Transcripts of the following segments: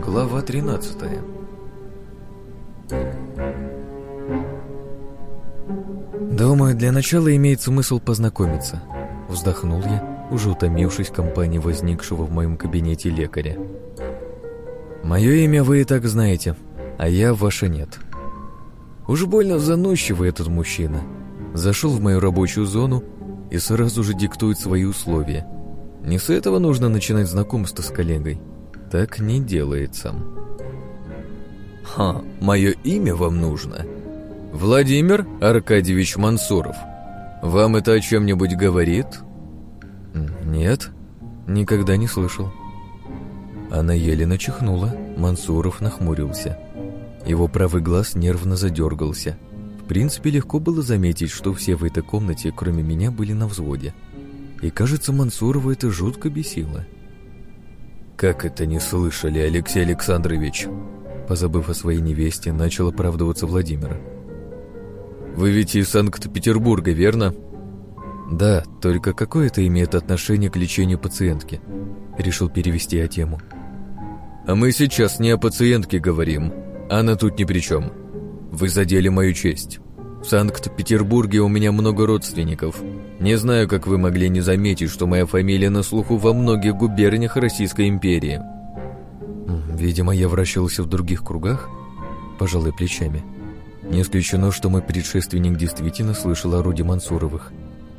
Глава 13 «Думаю, для начала имеет смысл познакомиться», — вздохнул я, уже утомившись компании возникшего в моем кабинете лекаря. «Мое имя вы и так знаете, а я ваше нет». Уж больно заносчивый этот мужчина. Зашел в мою рабочую зону и сразу же диктует свои условия. Не с этого нужно начинать знакомство с коллегой. Так не делается. «Ха, мое имя вам нужно?» «Владимир Аркадьевич Мансуров. Вам это о чем-нибудь говорит?» «Нет, никогда не слышал». Она еле начихнула, Мансуров нахмурился. Его правый глаз нервно задергался. В принципе, легко было заметить, что все в этой комнате, кроме меня, были на взводе. И кажется, Мансурова это жутко бесило. «Как это не слышали, Алексей Александрович?» Позабыв о своей невесте, начал оправдываться Владимир. «Вы ведь из Санкт-Петербурга, верно?» «Да, только какое это имеет отношение к лечению пациентки?» Решил перевести я тему. «А мы сейчас не о пациентке говорим. Она тут ни при чем. Вы задели мою честь. В Санкт-Петербурге у меня много родственников. Не знаю, как вы могли не заметить, что моя фамилия на слуху во многих губерниях Российской империи». «Видимо, я вращался в других кругах?» Пожалуй, плечами. Не исключено, что мой предшественник действительно слышал о роде Мансуровых.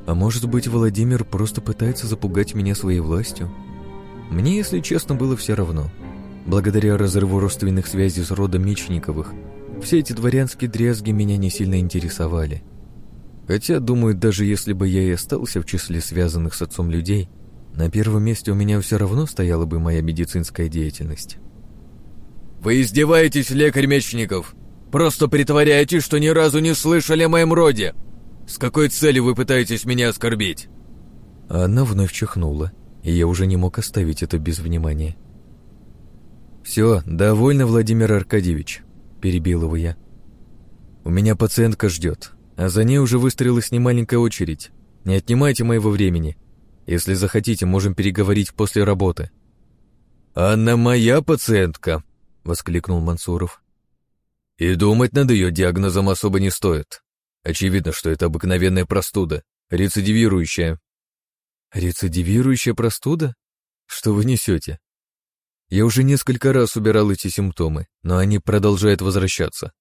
А может быть, Владимир просто пытается запугать меня своей властью? Мне, если честно, было все равно. Благодаря разрыву родственных связей с родом Мечниковых, все эти дворянские дрязги меня не сильно интересовали. Хотя, думаю, даже если бы я и остался в числе связанных с отцом людей, на первом месте у меня все равно стояла бы моя медицинская деятельность. «Вы издеваетесь, лекарь Мечников? Просто притворяетесь, что ни разу не слышали о моем роде! С какой целью вы пытаетесь меня оскорбить?» Она вновь чихнула, и я уже не мог оставить это без внимания. «Все, довольно, Владимир Аркадьевич», — перебил его я. «У меня пациентка ждет, а за ней уже выстроилась немаленькая очередь. Не отнимайте моего времени. Если захотите, можем переговорить после работы». «Она моя пациентка», — воскликнул Мансуров. И думать над ее диагнозом особо не стоит. Очевидно, что это обыкновенная простуда, рецидивирующая. Рецидивирующая простуда? Что вы несете? Я уже несколько раз убирал эти симптомы, но они продолжают возвращаться.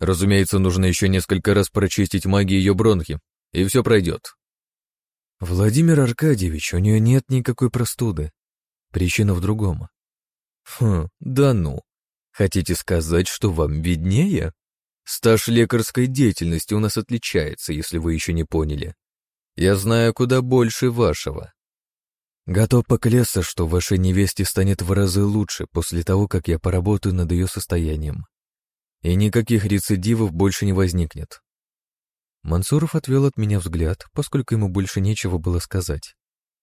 Разумеется, нужно еще несколько раз прочистить магией ее бронхи, и все пройдет. Владимир Аркадьевич, у нее нет никакой простуды. Причина в другом. Хм, да ну. Хотите сказать, что вам виднее? Стаж лекарской деятельности у нас отличается, если вы еще не поняли. Я знаю куда больше вашего. Готов поклясться, что вашей невесте станет в разы лучше после того, как я поработаю над ее состоянием. И никаких рецидивов больше не возникнет. Мансуров отвел от меня взгляд, поскольку ему больше нечего было сказать.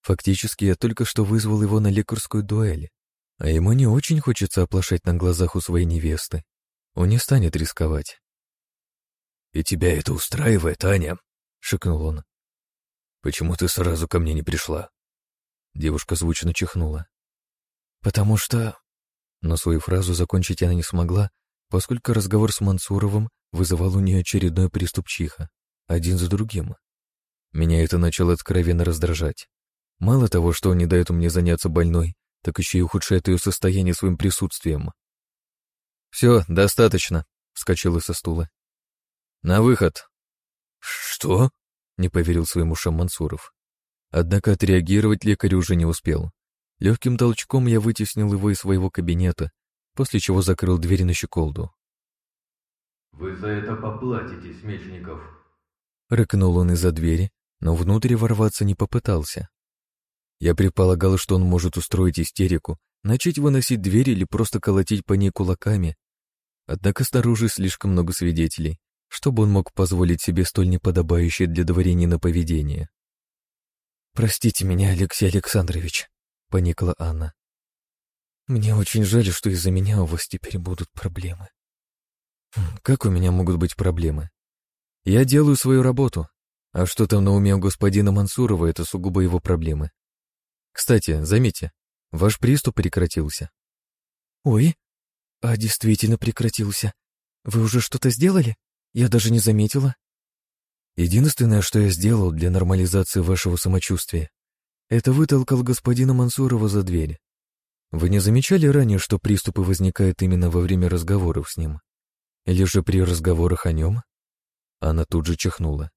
Фактически, я только что вызвал его на лекарскую дуэль. А ему не очень хочется оплошать на глазах у своей невесты. Он не станет рисковать. «И тебя это устраивает, Аня?» — шикнул он. «Почему ты сразу ко мне не пришла?» Девушка звучно чихнула. «Потому что...» Но свою фразу закончить она не смогла, поскольку разговор с Мансуровым вызывал у нее очередной приступ чиха, один за другим. Меня это начало откровенно раздражать. Мало того, что он не дает мне заняться больной, так еще и ухудшает ее состояние своим присутствием. «Все, достаточно», — вскочила со стула. «На выход». «Что?» — не поверил своим ушам Мансуров. Однако отреагировать лекарь уже не успел. Легким толчком я вытеснил его из своего кабинета, после чего закрыл дверь на щеколду. «Вы за это поплатитесь, Мечников!» Рыкнул он из-за двери, но внутрь ворваться не попытался. Я предполагал, что он может устроить истерику, начать выносить дверь или просто колотить по ней кулаками. Однако снаружи слишком много свидетелей, чтобы он мог позволить себе столь неподобающее для дворянина поведение. «Простите меня, Алексей Александрович», — поникла Анна. «Мне очень жаль, что из-за меня у вас теперь будут проблемы». «Хм, «Как у меня могут быть проблемы? Я делаю свою работу, а что там на уме у господина Мансурова, это сугубо его проблемы. Кстати, заметьте, Ваш приступ прекратился». «Ой, а действительно прекратился. Вы уже что-то сделали? Я даже не заметила». «Единственное, что я сделал для нормализации вашего самочувствия, это вытолкал господина Мансурова за дверь. Вы не замечали ранее, что приступы возникают именно во время разговоров с ним? Или же при разговорах о нем?» Она тут же чихнула.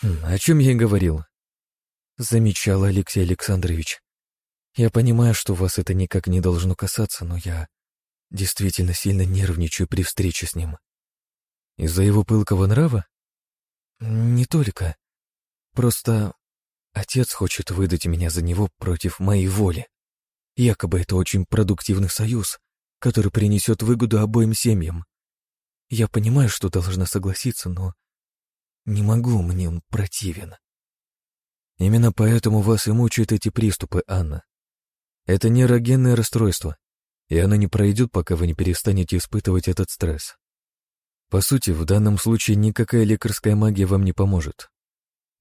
«Хм, «О чем я и говорил?» «Замечала, Алексей Александрович. Я понимаю, что вас это никак не должно касаться, но я действительно сильно нервничаю при встрече с ним». «Из-за его пылкого нрава?» «Не только. Просто отец хочет выдать меня за него против моей воли. Якобы это очень продуктивный союз, который принесет выгоду обоим семьям. Я понимаю, что должна согласиться, но не могу, мне он противен. Именно поэтому вас и мучают эти приступы, Анна. Это нейрогенное расстройство, и оно не пройдет, пока вы не перестанете испытывать этот стресс. По сути, в данном случае никакая лекарская магия вам не поможет.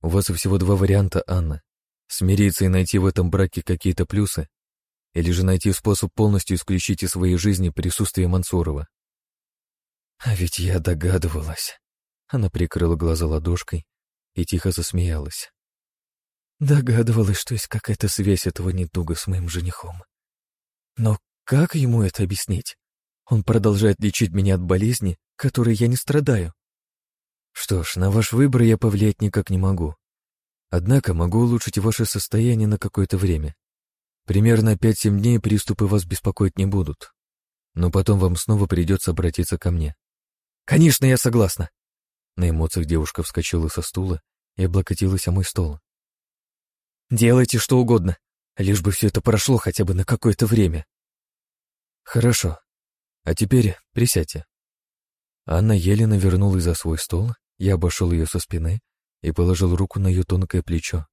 У вас всего два варианта, Анна. Смириться и найти в этом браке какие-то плюсы, или же найти способ полностью исключить из своей жизни присутствие Мансурова. А ведь я догадывалась. Она прикрыла глаза ладошкой и тихо засмеялась. Догадывалась, что есть какая-то связь этого недуга с моим женихом. Но как ему это объяснить? Он продолжает лечить меня от болезни, которой я не страдаю. Что ж, на ваш выбор я повлиять никак не могу. Однако могу улучшить ваше состояние на какое-то время. Примерно 5-7 дней приступы вас беспокоить не будут. Но потом вам снова придется обратиться ко мне. «Конечно, я согласна!» На эмоциях девушка вскочила со стула и облокотилась о мой стол. «Делайте что угодно, лишь бы все это прошло хотя бы на какое-то время». «Хорошо. А теперь присядьте». Анна елена вернулась за свой стол, я обошел ее со спины и положил руку на ее тонкое плечо.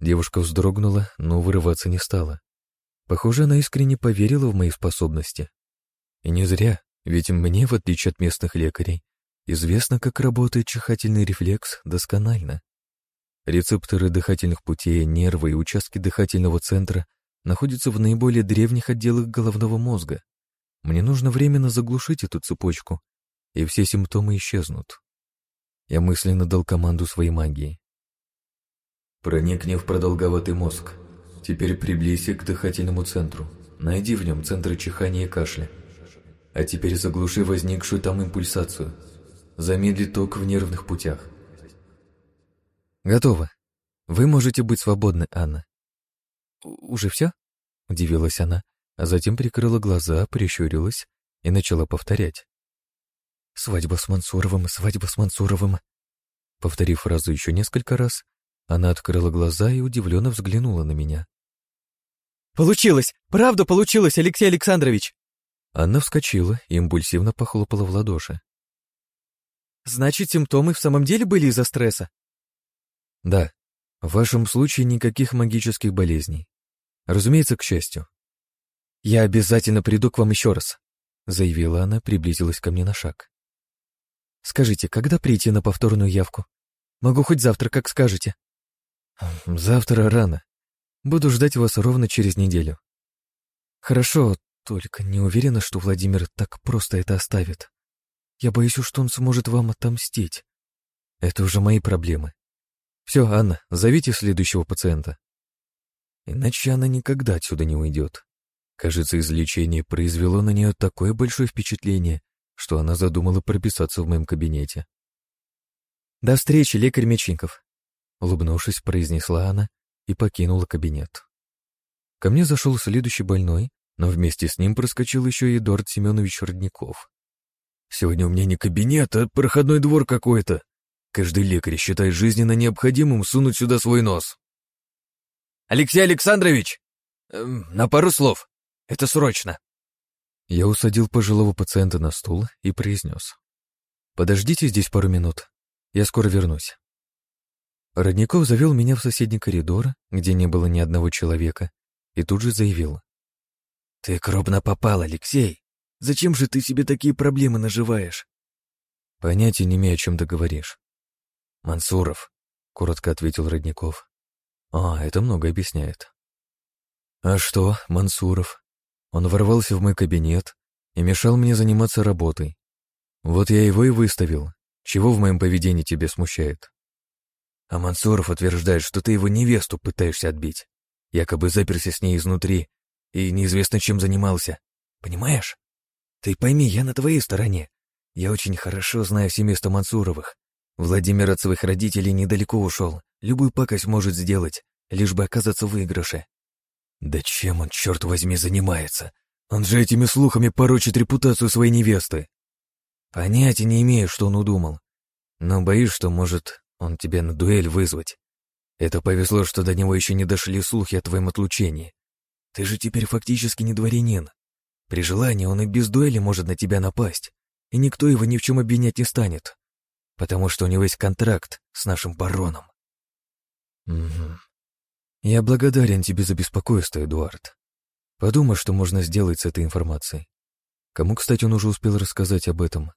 Девушка вздрогнула, но вырываться не стала. Похоже, она искренне поверила в мои способности. И не зря. Ведь мне, в отличие от местных лекарей, известно, как работает чихательный рефлекс досконально. Рецепторы дыхательных путей, нервы и участки дыхательного центра находятся в наиболее древних отделах головного мозга. Мне нужно временно заглушить эту цепочку, и все симптомы исчезнут. Я мысленно дал команду своей магии. Проникни в продолговатый мозг. Теперь приблизься к дыхательному центру. Найди в нем центры чихания и кашля. А теперь заглуши возникшую там импульсацию. Замедли ток в нервных путях. Готово. Вы можете быть свободны, Анна. Уже все? Удивилась она, а затем прикрыла глаза, прищурилась и начала повторять. «Свадьба с Мансуровым, свадьба с Мансуровым». Повторив фразу еще несколько раз, она открыла глаза и удивленно взглянула на меня. «Получилось! Правда получилось, Алексей Александрович!» Анна вскочила и импульсивно похлопала в ладоши. «Значит, симптомы в самом деле были из-за стресса?» «Да. В вашем случае никаких магических болезней. Разумеется, к счастью». «Я обязательно приду к вам еще раз», — заявила она, приблизилась ко мне на шаг. «Скажите, когда прийти на повторную явку? Могу хоть завтра, как скажете». «Завтра рано. Буду ждать вас ровно через неделю». «Хорошо, только не уверена, что Владимир так просто это оставит. Я боюсь, что он сможет вам отомстить. Это уже мои проблемы. Все, Анна, зовите следующего пациента. Иначе она никогда отсюда не уйдет. Кажется, излечение произвело на нее такое большое впечатление, что она задумала прописаться в моем кабинете. «До встречи, лекарь Мечников», — улыбнувшись, произнесла она и покинула кабинет. Ко мне зашел следующий больной, но вместе с ним проскочил еще и Эдуард Семенович Родников. «Сегодня у меня не кабинет, а проходной двор какой-то. Каждый лекарь считает жизненно необходимым сунуть сюда свой нос». «Алексей Александрович! Эм, на пару слов. Это срочно!» Я усадил пожилого пациента на стул и произнес. «Подождите здесь пару минут. Я скоро вернусь». Родников завел меня в соседний коридор, где не было ни одного человека, и тут же заявил. «Ты крупно попал, Алексей. Зачем же ты себе такие проблемы наживаешь?» «Понятия не имею, о чем ты говоришь». «Мансуров», — коротко ответил Родников. «А, это много объясняет». А что, Мансуров? Он ворвался в мой кабинет и мешал мне заниматься работой. Вот я его и выставил. Чего в моем поведении тебе смущает? А Мансуров утверждает, что ты его невесту пытаешься отбить. Якобы заперся с ней изнутри и неизвестно чем занимался. Понимаешь? Ты пойми, я на твоей стороне. Я очень хорошо знаю семейство Мансуровых. Владимир от своих родителей недалеко ушел. Любую пакость может сделать, лишь бы оказаться в выигрыше. Да чем он, черт возьми, занимается? Он же этими слухами порочит репутацию своей невесты. Понятия не имею, что он удумал. Но боюсь, что может он тебя на дуэль вызвать. Это повезло, что до него еще не дошли слухи о твоем отлучении. Ты же теперь фактически не дворянин. При желании он и без дуэли может на тебя напасть, и никто его ни в чем обвинять не станет потому что у него есть контракт с нашим бароном. Угу. Я благодарен тебе за беспокойство, Эдуард. Подумай, что можно сделать с этой информацией. Кому, кстати, он уже успел рассказать об этом?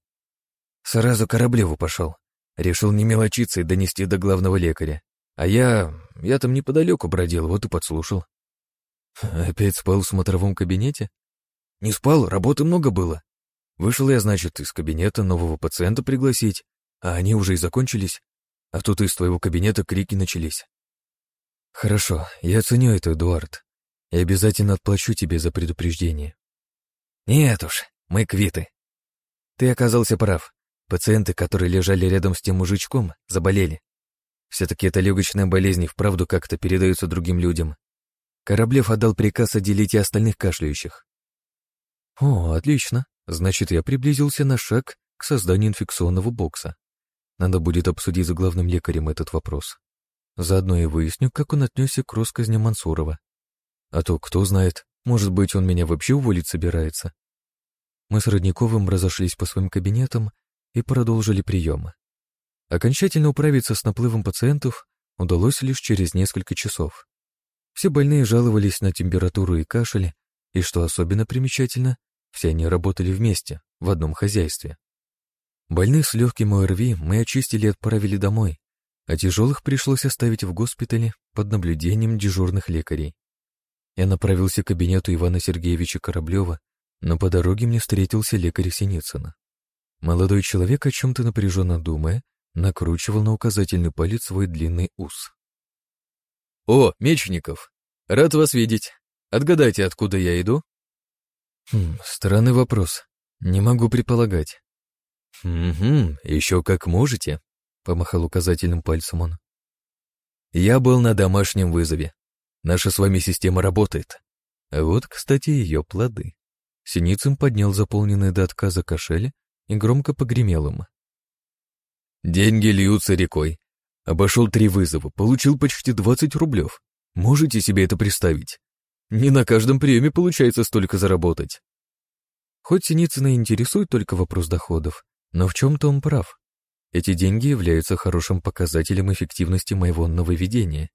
Сразу Кораблеву пошел. Решил не мелочиться и донести до главного лекаря. А я... я там неподалеку бродил, вот и подслушал. Опять спал в смотровом кабинете? Не спал, работы много было. Вышел я, значит, из кабинета нового пациента пригласить, а они уже и закончились, а тут из твоего кабинета крики начались. Хорошо, я ценю это, Эдуард, и обязательно отплачу тебе за предупреждение. Нет уж, мы квиты. Ты оказался прав. Пациенты, которые лежали рядом с тем мужичком, заболели. Все-таки эта легочная болезнь вправду как-то передается другим людям. Кораблев отдал приказ отделить и остальных кашляющих. О, отлично. Значит, я приблизился на шаг к созданию инфекционного бокса. Надо будет обсудить с главным лекарем этот вопрос. Заодно и выясню, как он отнесся к россказням Мансурова. А то, кто знает, может быть, он меня вообще уволить собирается. Мы с Родниковым разошлись по своим кабинетам и продолжили приемы. Окончательно управиться с наплывом пациентов удалось лишь через несколько часов. Все больные жаловались на температуру и кашель, и, что особенно примечательно, все они работали вместе, в одном хозяйстве. Больных с легким ОРВИ мы очистили и отправили домой, а тяжелых пришлось оставить в госпитале под наблюдением дежурных лекарей. Я направился к кабинету Ивана Сергеевича Кораблева, но по дороге мне встретился лекарь Синицына. Молодой человек, о чем-то напряженно думая, накручивал на указательный палец свой длинный ус. «О, Мечников! Рад вас видеть. Отгадайте, откуда я иду?» хм, «Странный вопрос. Не могу предполагать. «Угу, еще как можете», — помахал указательным пальцем он. «Я был на домашнем вызове. Наша с вами система работает. Вот, кстати, ее плоды». Синицын поднял заполненный до отказа кошель и громко погремел им. «Деньги льются рекой. Обошел три вызова, получил почти 20 рублев. Можете себе это представить? Не на каждом приеме получается столько заработать». Хоть Синицына интересует только вопрос доходов, но в чем-то он прав. Эти деньги являются хорошим показателем эффективности моего нововведения.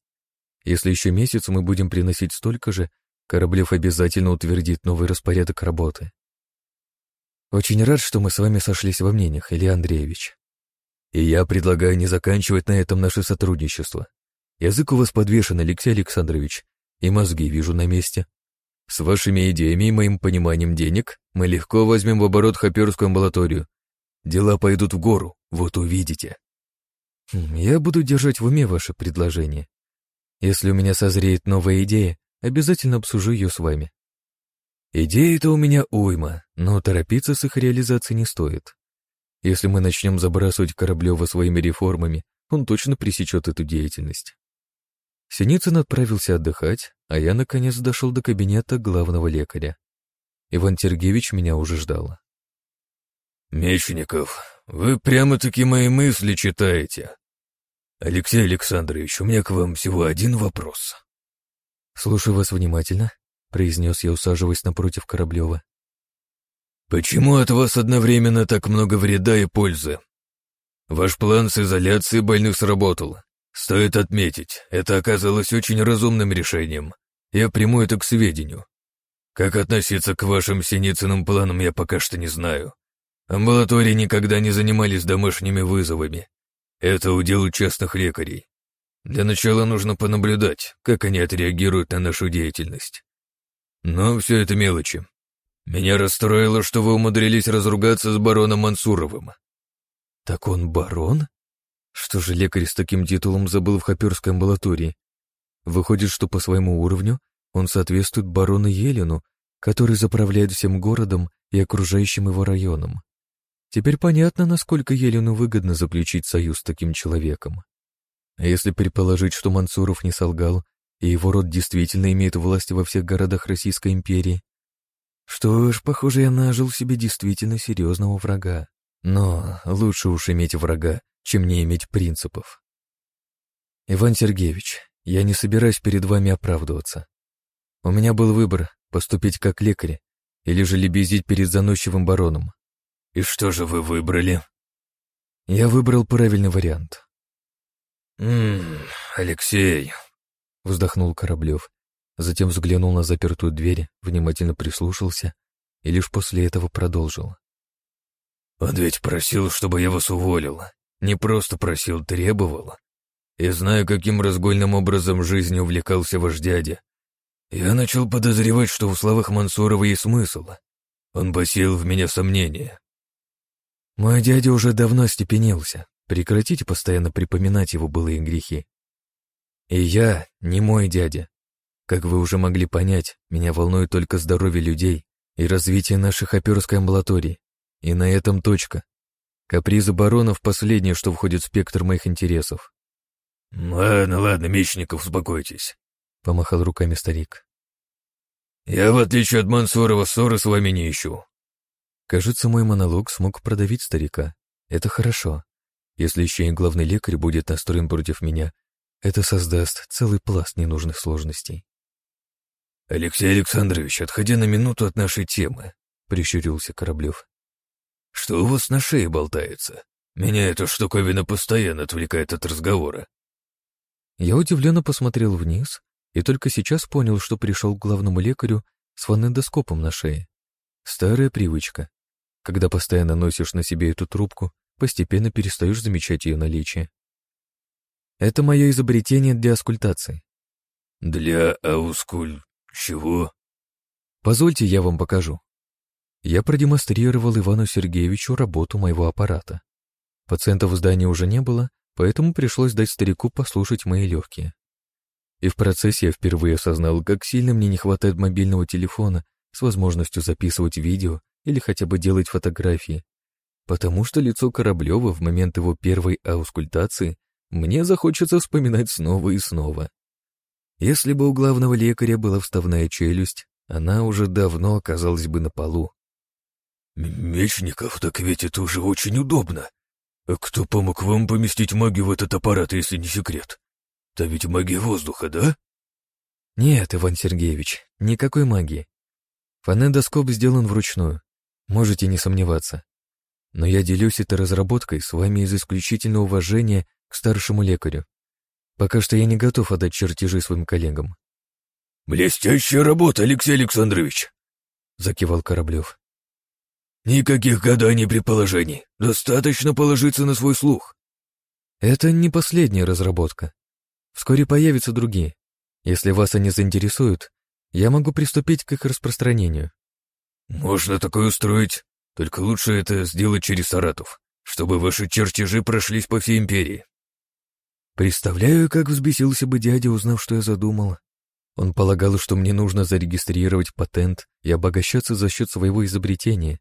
Если еще месяц мы будем приносить столько же, Кораблев обязательно утвердит новый распорядок работы. Очень рад, что мы с вами сошлись во мнениях, Илья Андреевич. И я предлагаю не заканчивать на этом наше сотрудничество. Язык у вас подвешен, Алексей Александрович, и мозги вижу на месте. С вашими идеями и моим пониманием денег мы легко возьмем в оборот Хаперскую амбулаторию Дела пойдут в гору, вот увидите. Я буду держать в уме ваше предложение. Если у меня созреет новая идея, обязательно обсужу ее с вами. Идеи-то у меня уйма, но торопиться с их реализацией не стоит. Если мы начнем забрасывать Кораблева своими реформами, он точно пресечет эту деятельность. Синицын отправился отдыхать, а я, наконец, дошел до кабинета главного лекаря. Иван Сергеевич меня уже ждал. «Мечников, вы прямо-таки мои мысли читаете. Алексей Александрович, у меня к вам всего один вопрос». «Слушаю вас внимательно», — произнес я, усаживаясь напротив Кораблева. «Почему от вас одновременно так много вреда и пользы? Ваш план с изоляцией больных сработал. Стоит отметить, это оказалось очень разумным решением. Я приму это к сведению. Как относиться к вашим Синицыным планам, я пока что не знаю. Амбулатории никогда не занимались домашними вызовами. Это удел частных лекарей. Для начала нужно понаблюдать, как они отреагируют на нашу деятельность. Но все это мелочи. Меня расстроило, что вы умудрились разругаться с бароном Мансуровым. Так он барон? Что же лекарь с таким титулом забыл в хаперской амбулатории? Выходит, что по своему уровню он соответствует барону Елену, который заправляет всем городом и окружающим его районом. Теперь понятно, насколько Елену выгодно заключить союз с таким человеком. Если предположить, что Мансуров не солгал, и его род действительно имеет власть во всех городах Российской империи, что ж, похоже, я нажил себе действительно серьезного врага. Но лучше уж иметь врага, чем не иметь принципов. Иван Сергеевич, я не собираюсь перед вами оправдываться. У меня был выбор поступить как лекарь или же лебезить перед заносчивым бароном. И что же вы выбрали? Я выбрал правильный вариант. «Ммм, Алексей», — вздохнул Кораблев, затем взглянул на запертую дверь, внимательно прислушался и лишь после этого продолжил. «Он ведь просил, чтобы я вас уволил. Не просто просил, требовал. И знаю, каким разгульным образом жизни увлекался ваш дядя. Я начал подозревать, что в словах Мансурова есть смысл. Он посеял в меня сомнения. Мой дядя уже давно степенился. Прекратите постоянно припоминать его былые грехи. И я не мой дядя. Как вы уже могли понять, меня волнует только здоровье людей и развитие наших оперской амбулаторий. И на этом точка. Капризы баронов — последнее, что входит в спектр моих интересов. «Ладно, ладно, Мечников, успокойтесь», — помахал руками старик. «Я, в отличие от Мансурова, ссоры с вами не ищу». Кажется, мой монолог смог продавить старика. Это хорошо. Если еще и главный лекарь будет настроен против меня, это создаст целый пласт ненужных сложностей. «Алексей Александрович, отходя на минуту от нашей темы», — прищурился Кораблев. «Что у вас на шее болтается? Меня эта штуковина постоянно отвлекает от разговора». Я удивленно посмотрел вниз и только сейчас понял, что пришел к главному лекарю с фонендоскопом на шее. Старая привычка. Когда постоянно носишь на себе эту трубку, постепенно перестаешь замечать ее наличие. Это мое изобретение для аскультации. Для аускуль... чего? Позвольте, я вам покажу. Я продемонстрировал Ивану Сергеевичу работу моего аппарата. Пациентов в здании уже не было, поэтому пришлось дать старику послушать мои легкие. И в процессе я впервые осознал, как сильно мне не хватает мобильного телефона с возможностью записывать видео или хотя бы делать фотографии, потому что лицо Кораблева в момент его первой аускультации мне захочется вспоминать снова и снова. Если бы у главного лекаря была вставная челюсть, она уже давно оказалась бы на полу. «Мечников, так ведь это уже очень удобно. Кто помог вам поместить магию в этот аппарат, если не секрет? Да ведь магия воздуха, да?» «Нет, Иван Сергеевич, никакой магии. Фонендоскоп сделан вручную, можете не сомневаться. Но я делюсь этой разработкой с вами из исключительного уважения к старшему лекарю. Пока что я не готов отдать чертежи своим коллегам. «Блестящая работа, Алексей Александрович!» — закивал Кораблев. «Никаких гаданий предположений. Достаточно положиться на свой слух». «Это не последняя разработка. Вскоре появятся другие. Если вас они заинтересуют, я могу приступить к их распространению». «Можно такое устроить, только лучше это сделать через Саратов, чтобы ваши чертежи прошлись по всей империи». Представляю, как взбесился бы дядя, узнав, что я задумал. Он полагал, что мне нужно зарегистрировать патент и обогащаться за счет своего изобретения.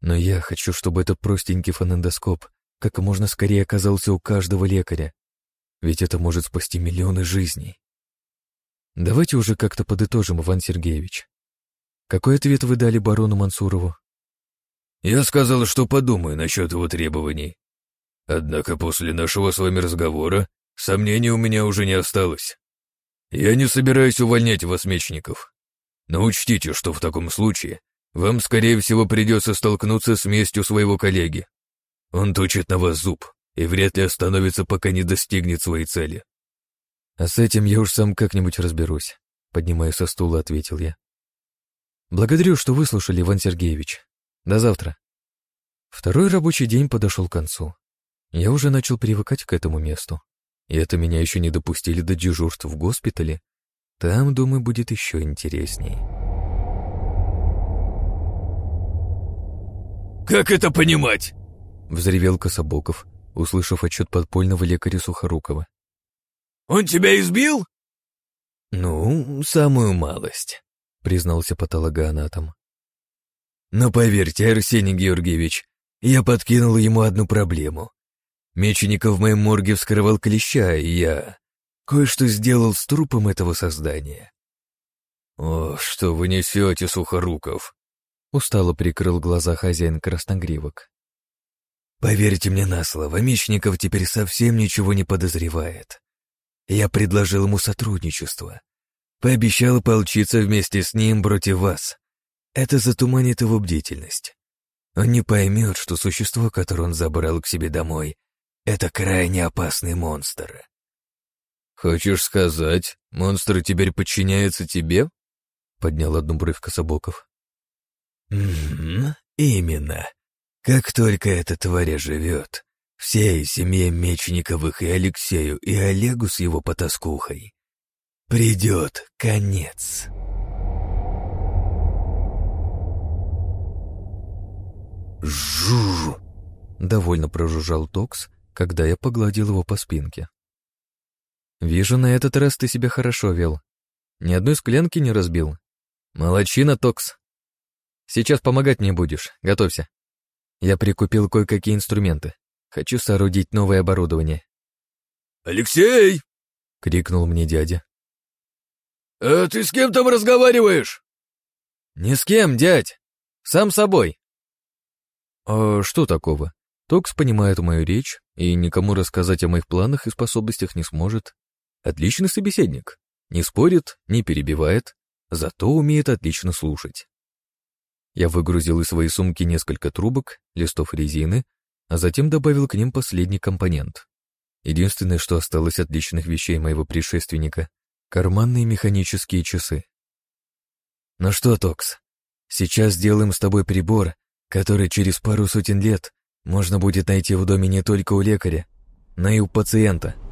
Но я хочу, чтобы этот простенький фонендоскоп как можно скорее оказался у каждого лекаря. Ведь это может спасти миллионы жизней. Давайте уже как-то подытожим, Иван Сергеевич. Какой ответ вы дали барону Мансурову? Я сказал, что подумаю насчет его требований. Однако после нашего с вами разговора Сомнений у меня уже не осталось. Я не собираюсь увольнять вас, мечников. Но учтите, что в таком случае вам, скорее всего, придется столкнуться с местью своего коллеги. Он точит на вас зуб и вряд ли остановится, пока не достигнет своей цели. А с этим я уж сам как-нибудь разберусь, поднимая со стула, ответил я. Благодарю, что выслушали, Иван Сергеевич. До завтра. Второй рабочий день подошел к концу. Я уже начал привыкать к этому месту. И это меня еще не допустили до дежурств в госпитале. Там, думаю, будет еще интересней. «Как это понимать?» — взревел Кособоков, услышав отчет подпольного лекаря Сухорукова. «Он тебя избил?» «Ну, самую малость» признался патологоанатом. «Но поверьте, Арсений Георгиевич, я подкинул ему одну проблему. Мечеников в моем морге вскрывал клеща, и я кое-что сделал с трупом этого создания». «О, что вы несете, Сухоруков?» Устало прикрыл глаза хозяин красногривок. «Поверьте мне на слово, Мечников теперь совсем ничего не подозревает. Я предложил ему сотрудничество. Пообещал поучиться вместе с ним против вас. Это затуманит его бдительность. Он не поймет, что существо, которое он забрал к себе домой, это крайне опасный монстр. «Хочешь сказать, монстр теперь подчиняется тебе?» — поднял одну бровь Кособоков. «Угу, именно. Как только эта тварь живет, всей семье Мечниковых и Алексею, и Олегу с его потаскухой придет конец. Жужу! Довольно прожужжал Токс, когда я погладил его по спинке. «Вижу, на этот раз ты себя хорошо вел. Ни одной склянки не разбил. Молодчина, Токс. Сейчас помогать мне будешь, готовься. Я прикупил кое-какие инструменты. Хочу соорудить новое оборудование. «Алексей!» — крикнул мне дядя. «А ты с кем там разговариваешь?» «Ни с кем, дядь. Сам собой». «А что такого? Токс понимает мою речь и никому рассказать о моих планах и способностях не сможет. Отличный собеседник. Не спорит, не перебивает, зато умеет отлично слушать. Я выгрузил из своей сумки несколько трубок, листов резины, а затем добавил к ним последний компонент. Единственное, что осталось от личных вещей моего предшественника — карманные механические часы. Ну что, Токс, сейчас сделаем с тобой прибор, который через пару сотен лет можно будет найти в доме не только у лекаря, но и у пациента —